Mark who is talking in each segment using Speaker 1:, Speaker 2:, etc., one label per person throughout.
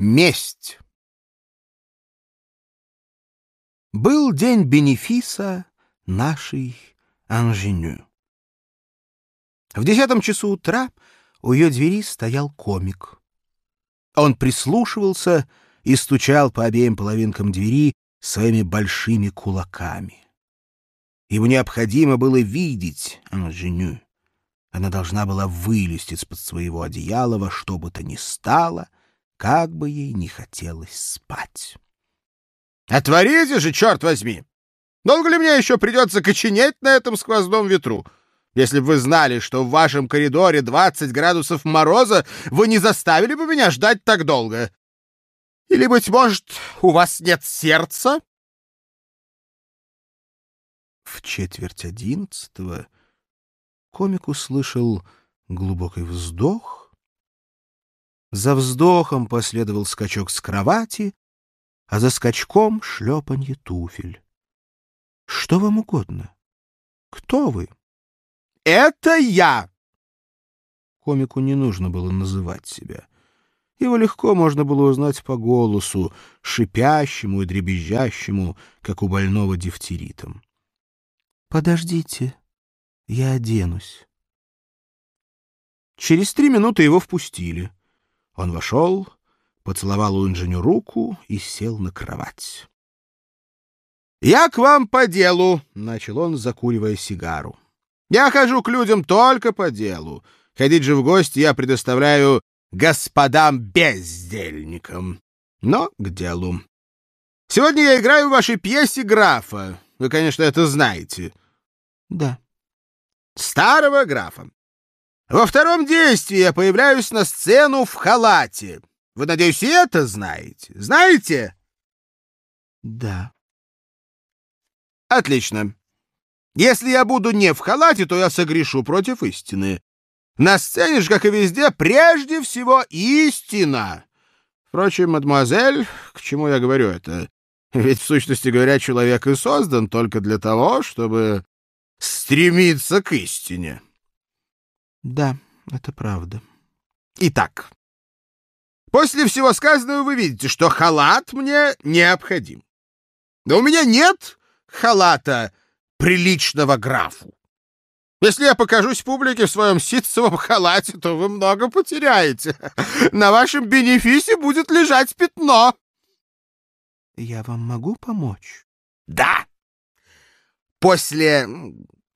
Speaker 1: Месть. Был день бенефиса нашей Анженю. В десятом часу утра у ее двери стоял комик. Он прислушивался и стучал по обеим половинкам двери своими большими кулаками. Ему необходимо было видеть Анженю. Она должна была вылезть из-под своего одеяла во что бы то ни стало — как бы ей не хотелось спать.
Speaker 2: «Отворите же, черт возьми! Долго ли мне еще придется коченеть на этом сквозном ветру? Если бы вы знали, что в вашем коридоре 20 градусов мороза, вы не заставили бы меня ждать так долго. Или, быть может, у вас нет сердца?»
Speaker 1: В четверть одиннадцатого комик услышал глубокий вздох, за вздохом последовал скачок с кровати, а за скачком — шлепанье туфель. Что вам угодно? Кто вы?
Speaker 2: — Это я!
Speaker 1: Комику не нужно было называть себя. Его легко можно было узнать по голосу, шипящему и дребезжащему, как у больного дифтеритом. — Подождите, я оденусь. Через три минуты его впустили. Он вошел, поцеловал у инженю руку и сел на кровать.
Speaker 2: «Я к вам по делу», — начал он, закуривая сигару. «Я хожу к людям только по делу. Ходить же в гости я предоставляю господам-бездельникам. Но к делу. Сегодня я играю в вашей пьесе графа. Вы, конечно, это знаете».
Speaker 1: «Да».
Speaker 2: «Старого графа. Во втором действии я появляюсь на сцену в халате. Вы, надеюсь, и это знаете? Знаете?
Speaker 1: Да.
Speaker 2: Отлично. Если я буду не в халате, то я согрешу против истины. На сцене же, как и везде, прежде всего истина. Впрочем, мадемуазель, к чему я говорю это? Ведь, в сущности говоря, человек и создан только для того, чтобы стремиться к истине.
Speaker 1: Да, это правда.
Speaker 2: Итак, после всего сказанного вы видите, что халат мне необходим. Но у меня нет халата приличного графу. Если я покажусь публике в своем ситцевом халате, то вы много потеряете. На вашем бенефисе будет лежать пятно.
Speaker 1: Я вам могу помочь?
Speaker 2: Да. После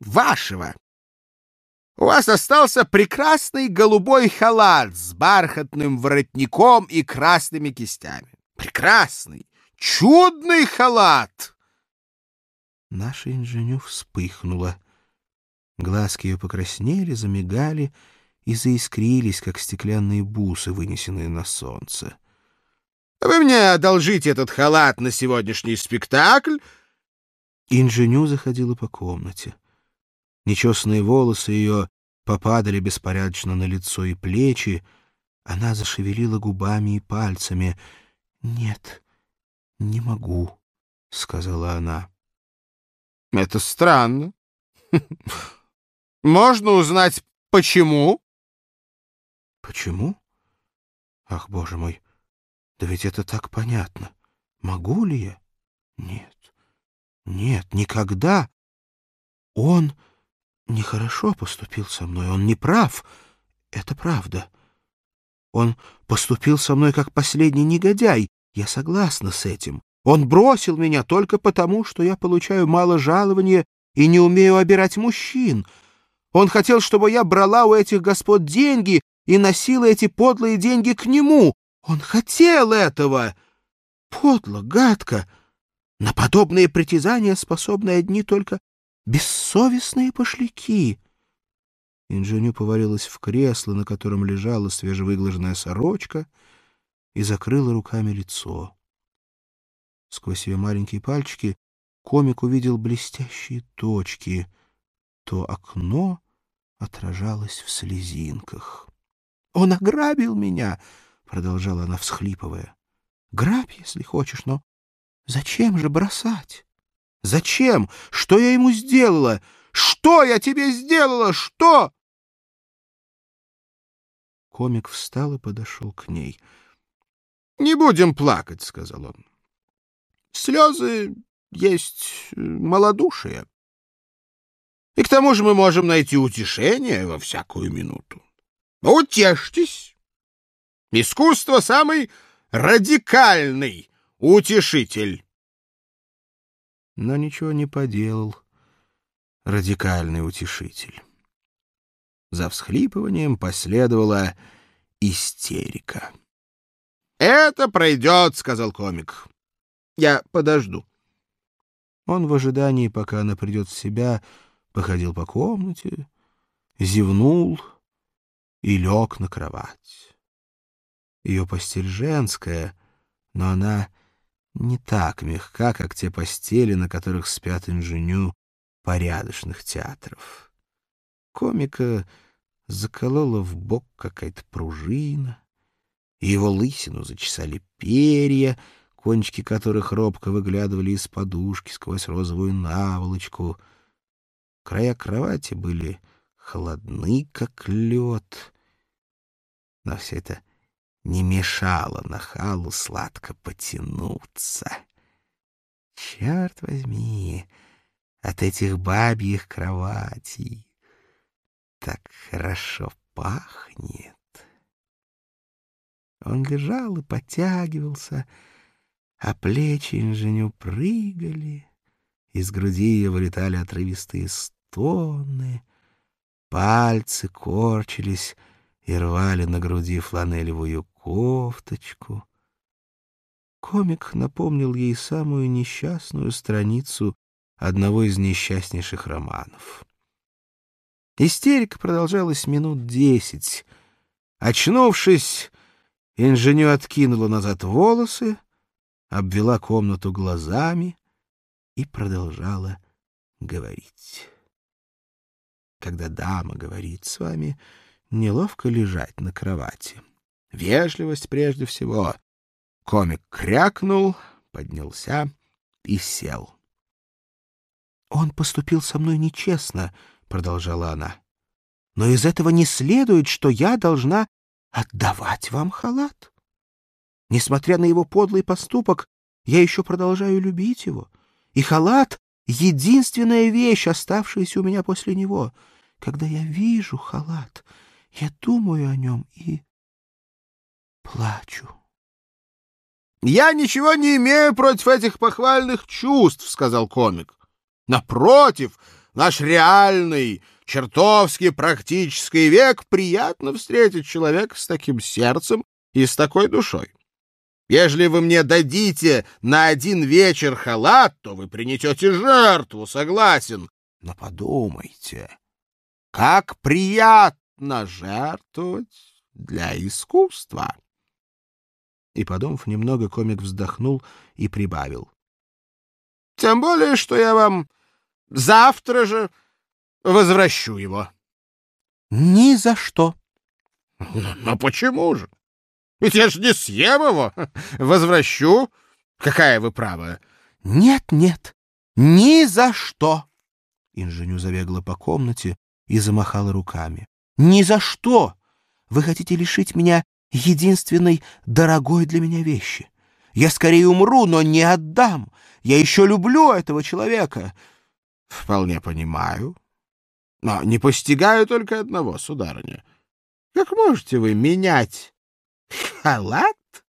Speaker 2: вашего у вас остался прекрасный голубой халат с бархатным воротником и красными кистями. Прекрасный, чудный халат!»
Speaker 1: Наша инженю вспыхнула. Глазки ее покраснели, замигали и заискрились, как стеклянные бусы, вынесенные на солнце.
Speaker 2: «Вы мне одолжите этот халат на сегодняшний спектакль?»
Speaker 1: Инженю заходила по комнате. Нечесанные волосы ее попадали беспорядочно на лицо и плечи. Она зашевелила губами и пальцами. «Нет, не могу», — сказала она.
Speaker 2: «Это странно. Можно узнать, почему?»
Speaker 1: «Почему? Ах, боже мой, да ведь это так понятно. Могу ли я? Нет, нет, никогда. Он...» нехорошо поступил со мной, он не прав. Это правда. Он поступил со мной как последний негодяй. Я согласна с этим. Он бросил меня только потому, что я получаю мало жалования и не умею обирать мужчин. Он хотел, чтобы я брала у этих господ деньги и носила эти подлые деньги к нему. Он хотел этого. Подло, гадко. На подобные притязания способны одни только Бессовестные пошляки! Инженю повалилась в кресло, на котором лежала свежевыглаженная сорочка, и закрыла руками лицо. Сквозь ее маленькие пальчики комик увидел блестящие точки. То окно отражалось в слезинках. — Он ограбил меня! — продолжала она, всхлипывая. — Грабь, если хочешь, но зачем же бросать? Зачем? Что я ему сделала? Что я тебе сделала? Что? Комик встал и подошел к ней.
Speaker 2: Не будем плакать, — сказал он. Слезы есть малодушие. И к тому же мы можем найти утешение во всякую минуту. Утешьтесь. Искусство — самый радикальный утешитель.
Speaker 1: Но ничего не поделал радикальный утешитель. За всхлипыванием последовала истерика.
Speaker 2: «Это пройдет», — сказал комик. «Я подожду».
Speaker 1: Он в ожидании, пока она придет в себя, походил по комнате, зевнул и лег на кровать. Ее постель женская, но она не так мягка, как те постели, на которых спят инженю порядочных театров. Комика заколола в бок какая-то пружина, его лысину зачесали перья, кончики которых робко выглядывали из подушки сквозь розовую наволочку. Края кровати были холодны, как лед, но все это не мешало нахалу сладко потянуться. Черт возьми, от этих бабьих кроватей так хорошо пахнет. Он лежал и потягивался, а плечи инженю прыгали, из груди ее вылетали отрывистые стоны, пальцы корчились и рвали на груди фланелевую кофточку. Комик напомнил ей самую несчастную страницу одного из несчастнейших романов. Истерика продолжалась минут десять. Очнувшись, инженю откинула назад волосы, обвела комнату глазами и продолжала говорить. Когда дама говорит с вами, неловко лежать на кровати. Вежливость прежде всего. Комик крякнул, поднялся и сел. «Он поступил со мной нечестно», — продолжала она. «Но из этого не следует, что я должна отдавать вам халат. Несмотря на его подлый поступок, я еще продолжаю любить его, и халат — единственная вещь, оставшаяся у меня после него. Когда я вижу халат, я думаю о нем и плачу».
Speaker 2: «Я ничего не имею против этих похвальных чувств», — сказал комик. Напротив, наш реальный, чертовски практический век приятно встретить человека с таким сердцем и с такой душой. Ежели вы мне дадите на один вечер халат, то вы принесете жертву, согласен. Но подумайте, как приятно жертвовать для искусства.
Speaker 1: И, подумав немного, комик вздохнул и прибавил.
Speaker 2: Тем более, что я вам завтра же возвращу его.
Speaker 1: — Ни за что.
Speaker 2: — Но почему же? Ведь я же не съем его. Возвращу. Какая вы правая?
Speaker 1: — Нет, нет, ни за что. Инженю забегала по комнате и замахала руками. — Ни за что! Вы хотите лишить меня единственной дорогой для меня вещи. Я скорее умру, но не отдам. Я еще люблю этого человека.
Speaker 2: — Вполне понимаю. Но не постигаю только одного, сударыня. Как можете вы менять халат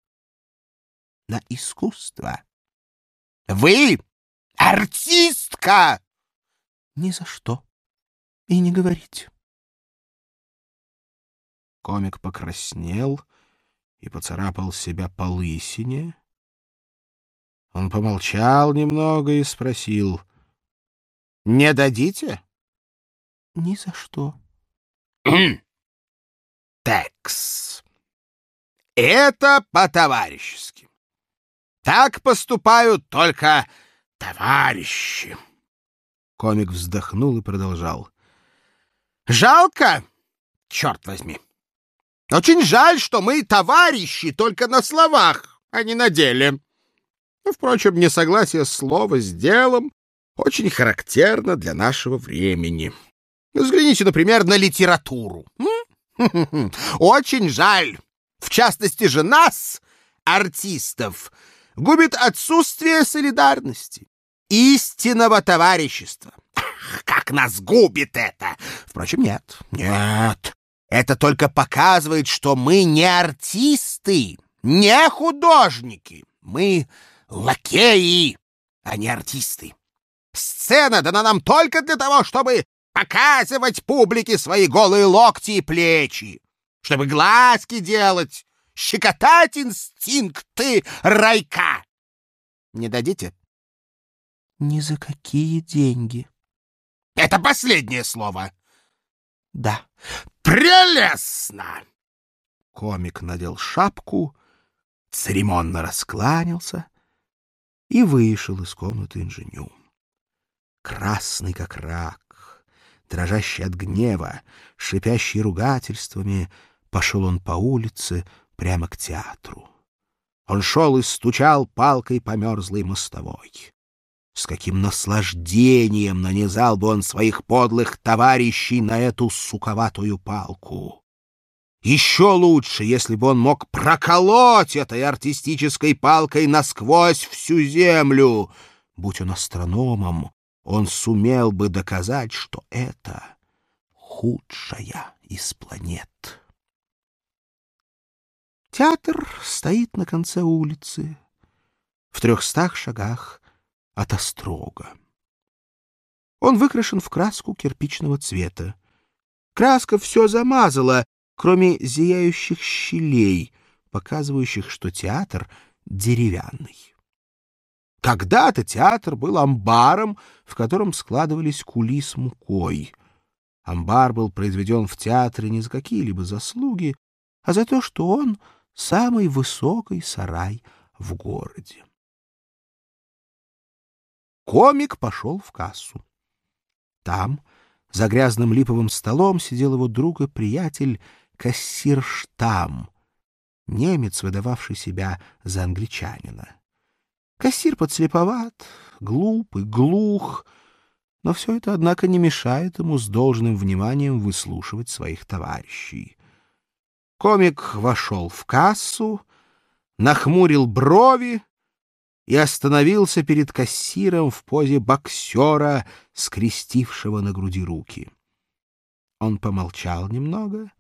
Speaker 2: на искусство? Вы артистка!
Speaker 1: Ни за что. И не говорите. Комик покраснел и поцарапал себя по лысине, он помолчал немного и спросил. — Не дадите? — Ни за что.
Speaker 2: — Текс. Это по-товарищески. Так поступают только товарищи.
Speaker 1: Комик вздохнул и продолжал.
Speaker 2: — Жалко, черт возьми. Очень жаль, что мы товарищи только на словах, а не на деле. — Впрочем, несогласие слова с делом очень характерно для нашего времени. Взгляните, например, на литературу. Очень жаль. В частности же нас, артистов губит отсутствие солидарности, истинного товарищества. Как нас губит это! Впрочем, нет, нет. Это только показывает, что мы не артисты, не художники. Мы лакеи, а не артисты. Сцена дана нам только для того, чтобы показывать публике свои голые локти и плечи, чтобы глазки делать, щекотать инстинкты райка. Не дадите?
Speaker 1: Ни за какие деньги.
Speaker 2: Это последнее слово.
Speaker 1: Да.
Speaker 2: Прелестно! Комик надел шапку, церемонно раскланялся и вышел из комнаты инженю. Красный как рак, дрожащий от гнева, шипящий ругательствами, пошел он по улице прямо к театру. Он шел и стучал палкой по мерзлой мостовой. С каким наслаждением нанизал бы он своих подлых товарищей на эту суковатую палку! Еще лучше, если бы он мог проколоть этой артистической палкой насквозь всю землю. Будь он астрономом, он сумел бы доказать, что это худшая из планет. Театр стоит на конце улицы, в трехстах шагах от острога. Он выкрашен в краску кирпичного цвета. Краска все замазала, кроме зияющих щелей, показывающих, что театр деревянный. Когда-то театр был амбаром, в котором складывались кули с мукой. Амбар был произведен в театре не за какие-либо заслуги, а за то, что он — самый высокий сарай в городе. Комик пошел в кассу. Там, за грязным липовым столом, сидел его друг и приятель кассир Штам, немец, выдававший себя за англичанина. Кассир подслеповат, глуп и глух, но все это, однако, не мешает ему с должным вниманием выслушивать своих товарищей. Комик вошел в кассу, нахмурил брови, и остановился перед кассиром в позе боксера, скрестившего на груди руки. Он помолчал немного,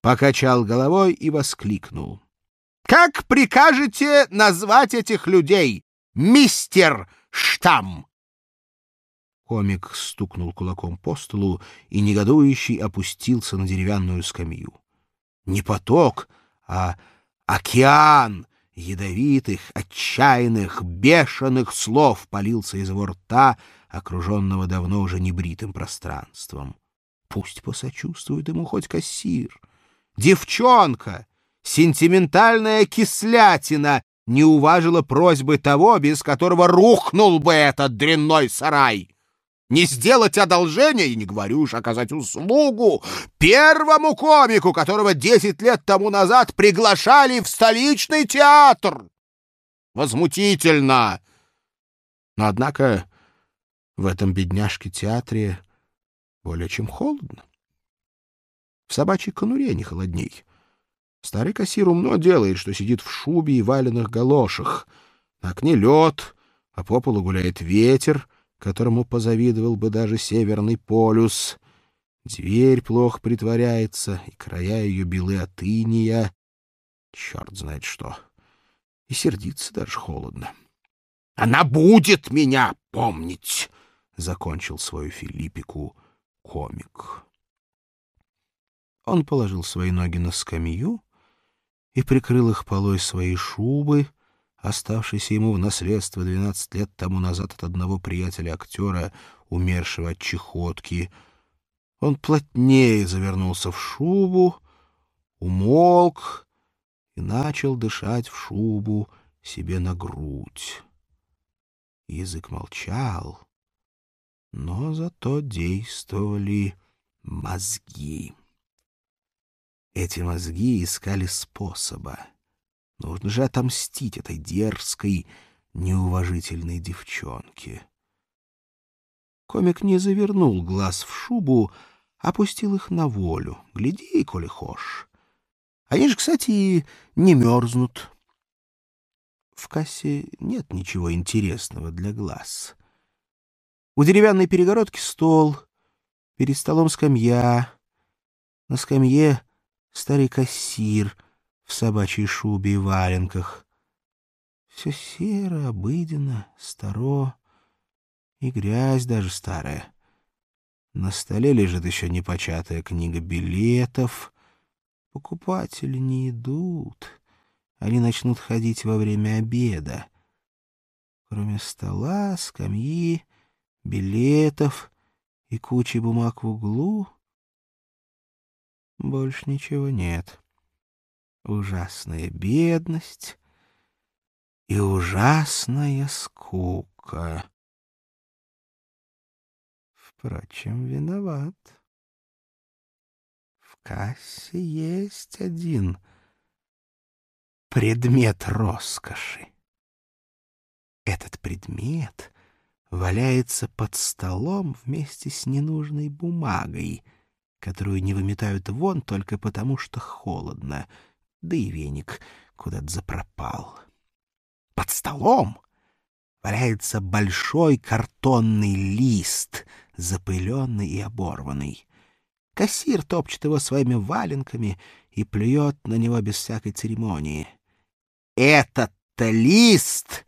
Speaker 2: покачал головой и воскликнул. — Как прикажете назвать этих людей, мистер Штам? Комик стукнул кулаком по столу и негодующий опустился на деревянную скамью. Не поток, а океан ядовитых, отчаянных, бешеных слов полился из его рта, окруженного давно уже небритым пространством. Пусть посочувствует ему хоть кассир. Девчонка, сентиментальная кислятина, не уважила просьбы того, без которого рухнул бы этот дрянной сарай не сделать одолжение, и не говорю уж оказать услугу, первому комику, которого десять лет тому назад приглашали в столичный театр. Возмутительно! Но, однако, в этом бедняжке-театре более чем холодно. В собачьей конуре не холодней. Старый кассир умно делает, что сидит в шубе и валенных галошах. На окне лед, а по полу гуляет ветер — которому позавидовал бы даже Северный полюс. Дверь плохо притворяется, и края ее белы от иния. Черт знает что. И сердиться даже холодно. — Она будет меня помнить! — закончил свою Филиппику комик. Он положил свои ноги на скамью и прикрыл их полой своей шубы, оставшийся ему в наследство 12 лет тому назад от одного приятеля-актера, умершего от чехотки. Он плотнее завернулся в шубу, умолк и начал дышать в шубу себе на грудь. Язык молчал, но зато действовали мозги. Эти мозги искали способа Нужно же отомстить этой дерзкой, неуважительной девчонке. Комик не завернул глаз в шубу, опустил их на волю. Гляди, коли хошь. Они же, кстати, не мерзнут.
Speaker 1: В кассе нет ничего интересного для глаз. У деревянной перегородки стол, перед столом скамья. На скамье старый кассир в собачьей шубе и валенках. Все серо, обыденно, старо, и грязь даже старая. На столе лежит еще непочатая книга билетов. Покупатели не идут. Они начнут ходить во время обеда. Кроме стола, скамьи, билетов и кучи бумаг в углу, больше ничего нет. Ужасная бедность и ужасная скука. Впрочем, виноват. В кассе есть один предмет роскоши. Этот предмет валяется под столом вместе с ненужной бумагой, которую не выметают вон только потому, что холодно, да и веник куда-то запропал. Под столом валяется большой картонный лист, запыленный и оборванный. Кассир топчет его своими валенками и плюет на него без всякой церемонии. Этот-то лист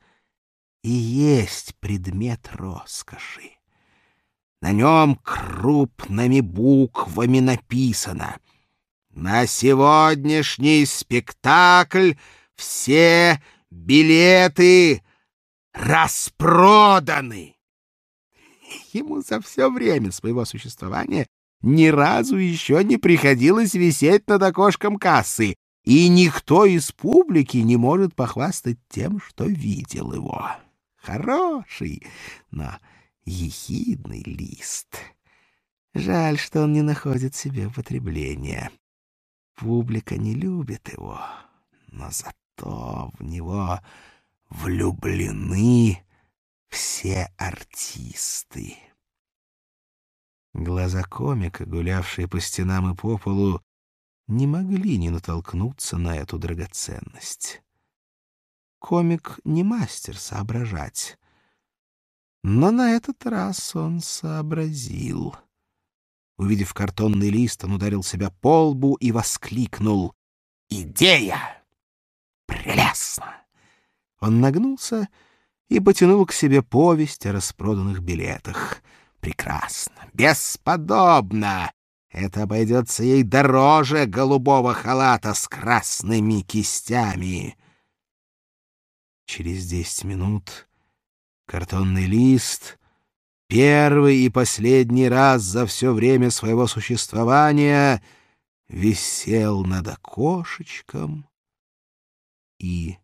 Speaker 1: и есть предмет роскоши. На нем крупными буквами написано «На сегодняшний спектакль все билеты распроданы. Ему за все время своего существования ни разу еще не приходилось висеть над окошком кассы, и никто из публики не может похвастать тем, что видел его. Хороший, но ехидный лист. Жаль, что он не находит себе употребления. Публика не любит его, но зато в него влюблены все артисты. Глаза комика, гулявшие по стенам и по полу, не могли не натолкнуться на эту драгоценность. Комик не мастер соображать, но на этот раз он сообразил. Увидев картонный лист, он ударил себя по лбу и воскликнул «Идея! Прелестно!» Он нагнулся и потянул к себе повесть о распроданных билетах. Прекрасно, бесподобно! Это обойдется ей дороже голубого халата с красными кистями. Через десять минут картонный лист первый и последний раз за все время своего существования висел над окошечком и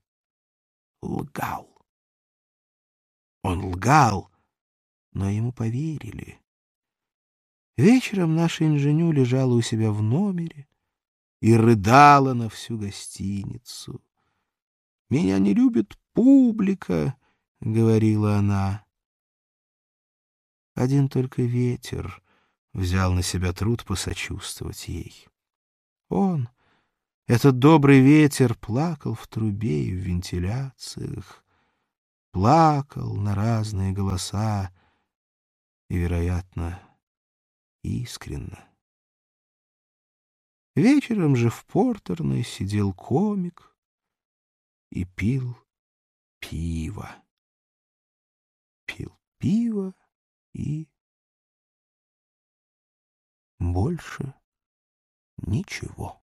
Speaker 1: лгал. Он лгал, но ему поверили. Вечером наша инженю лежала у себя в номере и рыдала на всю гостиницу. «Меня не любит публика», — говорила она. Один только ветер взял на себя труд посочувствовать ей. Он этот добрый ветер плакал в трубе и в вентиляциях, плакал на разные голоса и, вероятно, искренно. Вечером же в портерной сидел комик и пил пиво. Пил пиво и больше ничего.